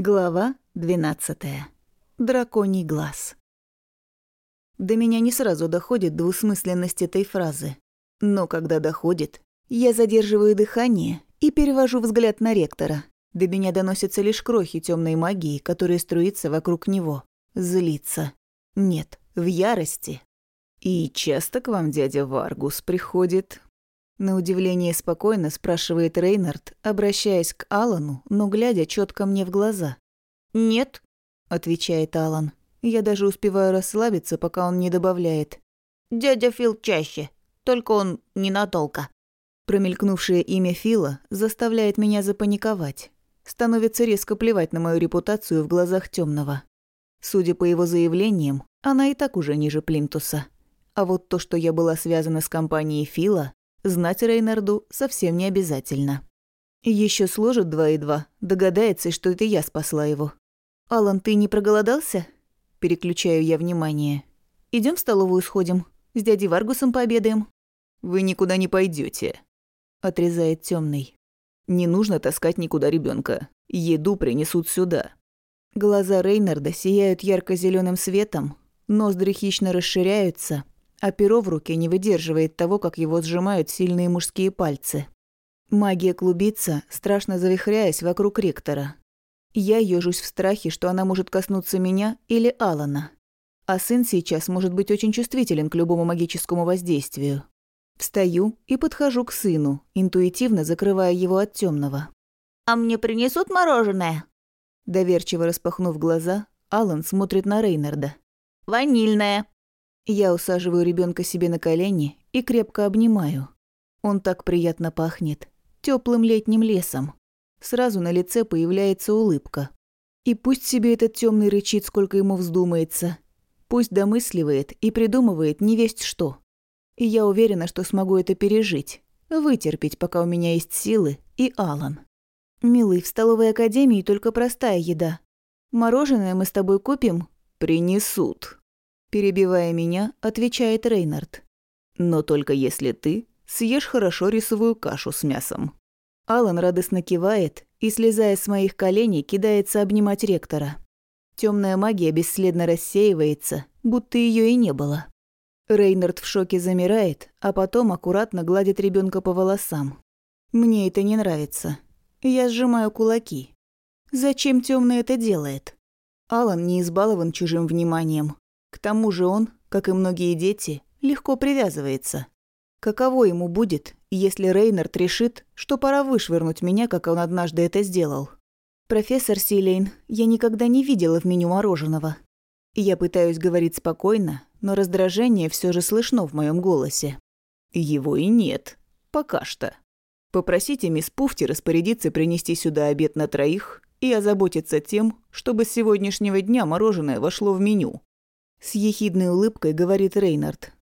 Глава 12. Драконий глаз. До меня не сразу доходит двусмысленность этой фразы. Но когда доходит, я задерживаю дыхание и перевожу взгляд на ректора. До меня доносятся лишь крохи темной магии, которая струится вокруг него. Злится. Нет, в ярости. «И часто к вам дядя Варгус приходит?» На удивление спокойно спрашивает Рейнард, обращаясь к Алану, но глядя четко мне в глаза. «Нет», — отвечает Алан. Я даже успеваю расслабиться, пока он не добавляет. «Дядя Фил чаще, только он ненадолго». Промелькнувшее имя Фила заставляет меня запаниковать. Становится резко плевать на мою репутацию в глазах темного. Судя по его заявлениям, она и так уже ниже Плинтуса. А вот то, что я была связана с компанией Фила, Знать Рейнарду совсем не обязательно. Еще сложит два и два, догадается, что это я спасла его. «Алан, ты не проголодался?» Переключаю я внимание. Идем в столовую сходим, с дядей Варгусом пообедаем». «Вы никуда не пойдете, отрезает темный. «Не нужно таскать никуда ребенка. Еду принесут сюда». Глаза Рейнарда сияют ярко зеленым светом, ноздри хищно расширяются, а перо в руке не выдерживает того, как его сжимают сильные мужские пальцы. Магия клубится, страшно завихряясь вокруг ректора. Я ежусь в страхе, что она может коснуться меня или Алана. А сын сейчас может быть очень чувствителен к любому магическому воздействию. Встаю и подхожу к сыну, интуитивно закрывая его от темного. «А мне принесут мороженое?» Доверчиво распахнув глаза, Алан смотрит на Рейнарда. «Ванильное», я усаживаю ребенка себе на колени и крепко обнимаю. Он так приятно пахнет. теплым летним лесом. Сразу на лице появляется улыбка. И пусть себе этот темный рычит, сколько ему вздумается. Пусть домысливает и придумывает не весть что. И я уверена, что смогу это пережить. Вытерпеть, пока у меня есть силы и Алан. «Милый, в столовой академии только простая еда. Мороженое мы с тобой купим?» «Принесут», Перебивая меня, отвечает Рейнард. «Но только если ты съешь хорошо рисовую кашу с мясом». Алан радостно кивает и, слезая с моих коленей, кидается обнимать ректора. Темная магия бесследно рассеивается, будто ее и не было. Рейнард в шоке замирает, а потом аккуратно гладит ребенка по волосам. Мне это не нравится. Я сжимаю кулаки. Зачем темный это делает? Алан не избалован чужим вниманием, к тому же он, как и многие дети, легко привязывается. Каково ему будет, если Рейнард решит, что пора вышвырнуть меня, как он однажды это сделал? «Профессор Силейн, я никогда не видела в меню мороженого». Я пытаюсь говорить спокойно, но раздражение все же слышно в моем голосе. «Его и нет. Пока что. Попросите мисс Пуфти распорядиться принести сюда обед на троих и озаботиться тем, чтобы с сегодняшнего дня мороженое вошло в меню. С ехидной улыбкой говорит Рейнард.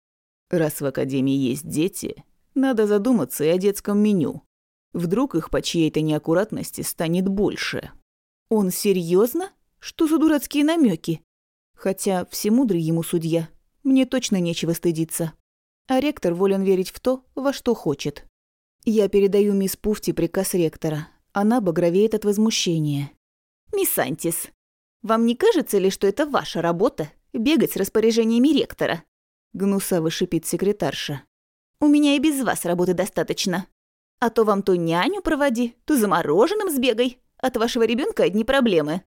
Раз в Академии есть дети, надо задуматься и о детском меню. Вдруг их по чьей-то неаккуратности станет больше. Он серьезно? Что за дурацкие намеки? Хотя всемудрый ему судья. Мне точно нечего стыдиться. А ректор волен верить в то, во что хочет. Я передаю мисс Пуфти приказ ректора. Она багровеет от возмущения. «Мисс Антис, вам не кажется ли, что это ваша работа бегать с распоряжениями ректора», — гнусаво шипит секретарша. «У меня и без вас работы достаточно. А то вам то няню проводи, то замороженным сбегай. От вашего ребенка одни проблемы».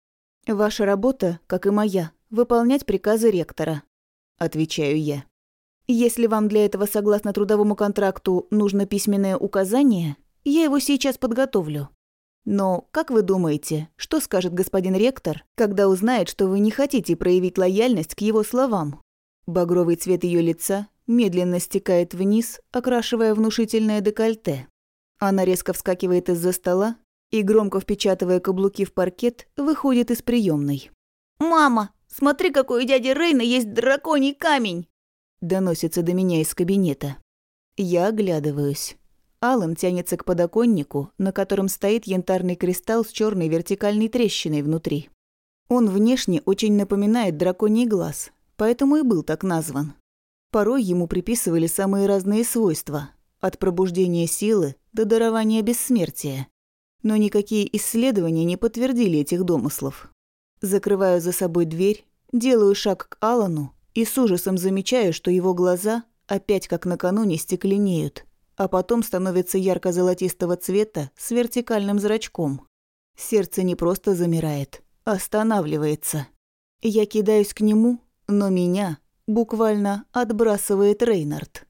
«Ваша работа, как и моя, выполнять приказы ректора», — отвечаю я. «Если вам для этого, согласно трудовому контракту, нужно письменное указание, я его сейчас подготовлю. Но, как вы думаете, что скажет господин ректор, когда узнает, что вы не хотите проявить лояльность к его словам? Багровый цвет ее лица медленно стекает вниз, окрашивая внушительное декольте. Она резко вскакивает из-за стола и, громко впечатывая каблуки в паркет, выходит из приемной. «Мама, смотри, какой у дяди Рейна есть драконий камень!» Доносится до меня из кабинета. Я оглядываюсь. Алан тянется к подоконнику, на котором стоит янтарный кристалл с черной вертикальной трещиной внутри. Он внешне очень напоминает драконий глаз, поэтому и был так назван. Порой ему приписывали самые разные свойства, от пробуждения силы до дарования бессмертия. Но никакие исследования не подтвердили этих домыслов. Закрываю за собой дверь, делаю шаг к Алану и с ужасом замечаю, что его глаза опять как накануне стекленеют, а потом становятся ярко-золотистого цвета с вертикальным зрачком. Сердце не просто замирает, а останавливается. Я кидаюсь к нему, но меня буквально отбрасывает Рейнард.